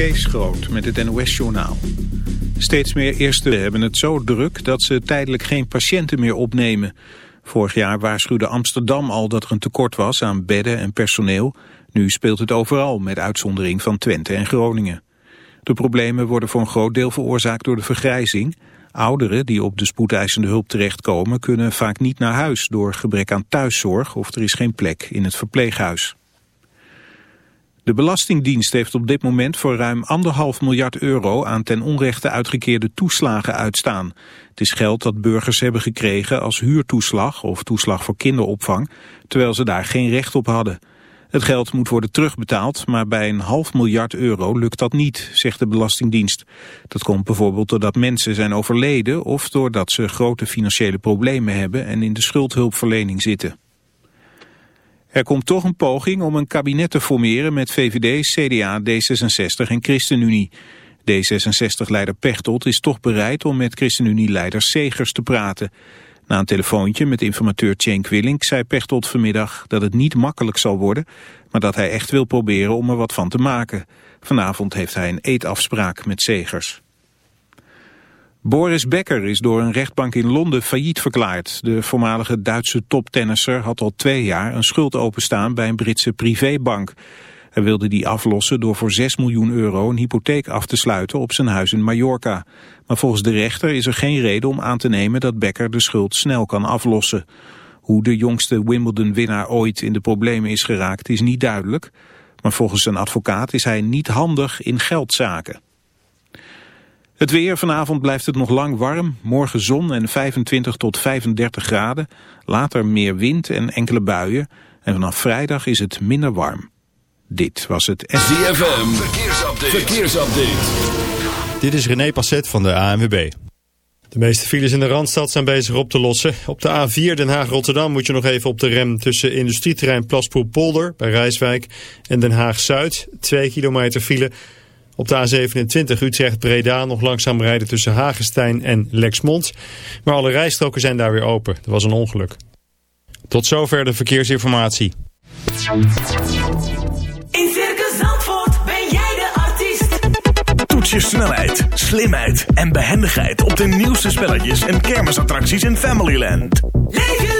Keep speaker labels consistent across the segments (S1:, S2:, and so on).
S1: Kees Groot met het NOS-journaal. Steeds meer eerste hebben het zo druk dat ze tijdelijk geen patiënten meer opnemen. Vorig jaar waarschuwde Amsterdam al dat er een tekort was aan bedden en personeel. Nu speelt het overal, met uitzondering van Twente en Groningen. De problemen worden voor een groot deel veroorzaakt door de vergrijzing. Ouderen die op de spoedeisende hulp terechtkomen kunnen vaak niet naar huis door gebrek aan thuiszorg of er is geen plek in het verpleeghuis. De Belastingdienst heeft op dit moment voor ruim anderhalf miljard euro aan ten onrechte uitgekeerde toeslagen uitstaan. Het is geld dat burgers hebben gekregen als huurtoeslag of toeslag voor kinderopvang, terwijl ze daar geen recht op hadden. Het geld moet worden terugbetaald, maar bij een half miljard euro lukt dat niet, zegt de Belastingdienst. Dat komt bijvoorbeeld doordat mensen zijn overleden of doordat ze grote financiële problemen hebben en in de schuldhulpverlening zitten. Er komt toch een poging om een kabinet te formeren met VVD, CDA, D66 en ChristenUnie. D66-leider Pechtold is toch bereid om met ChristenUnie-leider Segers te praten. Na een telefoontje met informateur Cenk Willink zei Pechtold vanmiddag dat het niet makkelijk zal worden, maar dat hij echt wil proberen om er wat van te maken. Vanavond heeft hij een eetafspraak met Segers. Boris Becker is door een rechtbank in Londen failliet verklaard. De voormalige Duitse toptennisser had al twee jaar een schuld openstaan bij een Britse privébank. Hij wilde die aflossen door voor 6 miljoen euro een hypotheek af te sluiten op zijn huis in Mallorca. Maar volgens de rechter is er geen reden om aan te nemen dat Becker de schuld snel kan aflossen. Hoe de jongste Wimbledon-winnaar ooit in de problemen is geraakt is niet duidelijk. Maar volgens zijn advocaat is hij niet handig in geldzaken. Het weer, vanavond blijft het nog lang warm. Morgen zon en 25 tot 35 graden. Later meer wind en enkele buien. En vanaf vrijdag is het minder warm. Dit was het...
S2: ZFM, verkeersupdate. verkeersupdate.
S3: Dit is René Passet van de ANWB. De meeste files in de Randstad zijn bezig op te lossen. Op de A4 Den Haag-Rotterdam moet je nog even op de rem tussen industrieterrein Plaspoel-Polder bij Rijswijk en Den Haag-Zuid. Twee kilometer file... Op de A27 Utrecht-Breda nog langzaam rijden tussen Hagestein en Lexmond. Maar alle rijstroken zijn daar weer open. Er was een ongeluk. Tot zover de verkeersinformatie.
S4: In Circus Zandvoort ben jij de artiest.
S5: Toets je snelheid, slimheid en behendigheid op de nieuwste spelletjes en kermisattracties in Familyland.
S4: Leef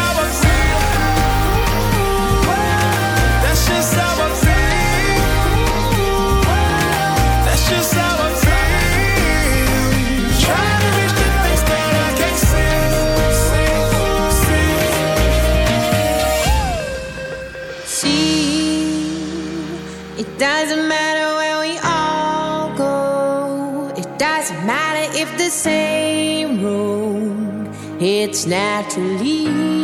S6: It's naturally.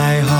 S7: 还好。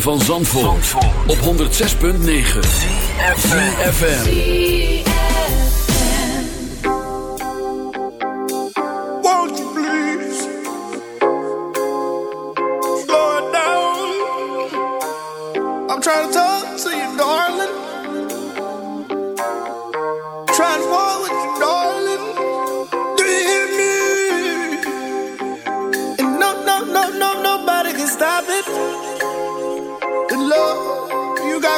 S5: Van Zandvoort, op 106.9 FM.
S8: Won't you please slow it down? I'm trying to talk to you, darling.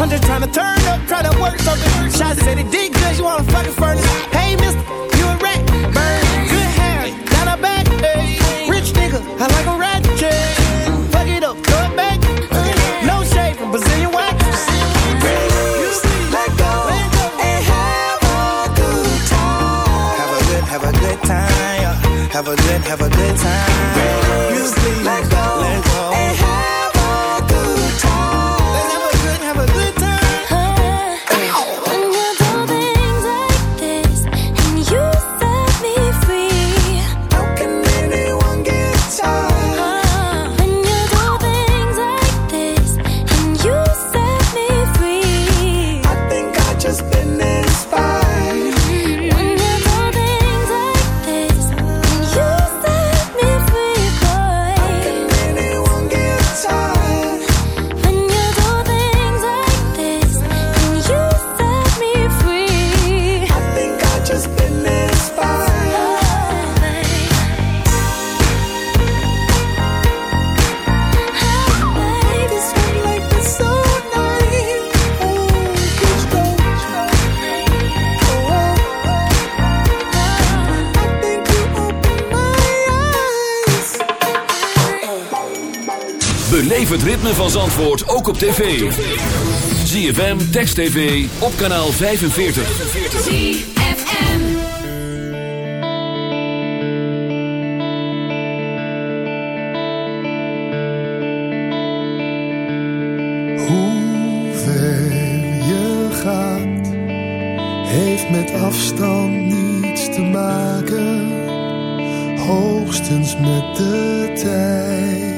S8: I'm just trying to turn up, try to work something. Shots said it did good, you wanna fucking furnace. Hey, mister, you a rat. Burn, good hair, down her back. Hey, rich nigga, I like a rat. Fuck it up, throw it back. No shade from Brazilian wax. Let go and have a good time. Have a good, have a good time. Have a good, have a good time. You sleep. Let go
S5: ritme van Zandvoort ook op tv. ZFM, Text TV, op kanaal 45.
S9: ZFM Hoe ver je gaat, heeft met afstand niets te maken. Hoogstens met de tijd.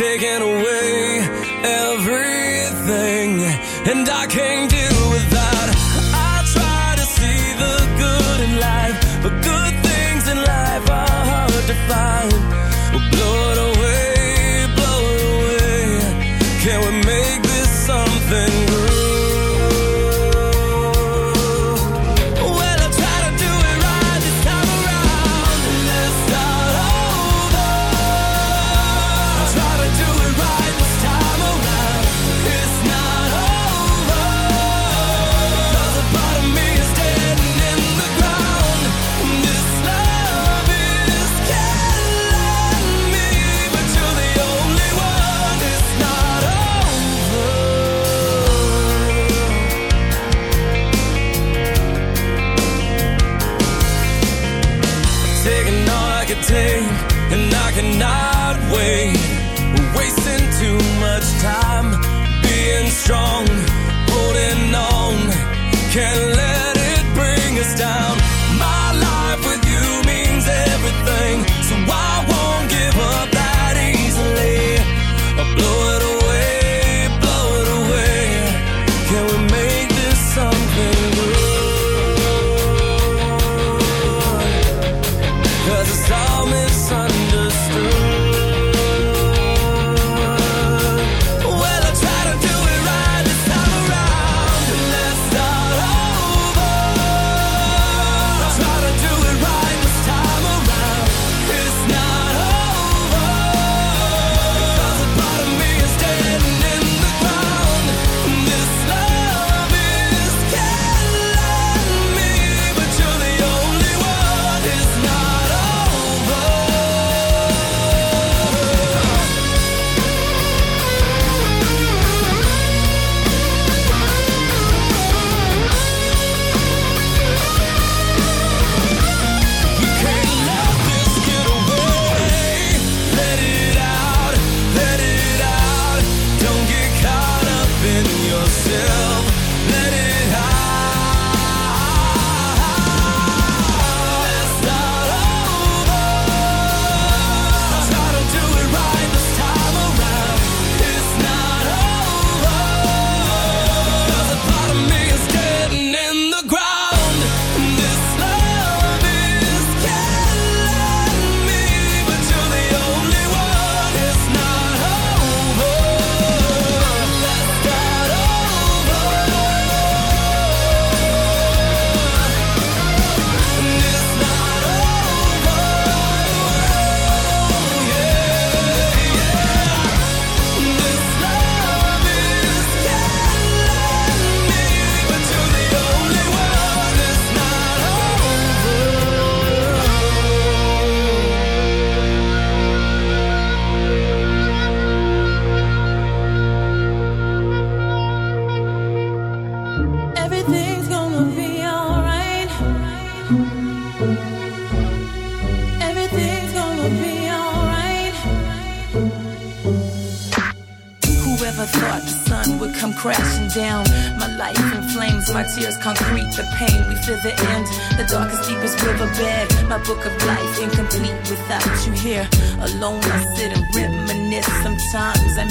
S10: taking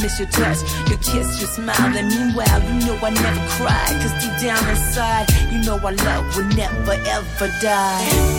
S11: kiss, your touch, your kiss, your smile. And meanwhile, you know I never cry. Cause deep down inside, you know our love will never ever die.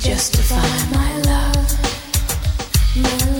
S12: justify my love, my love.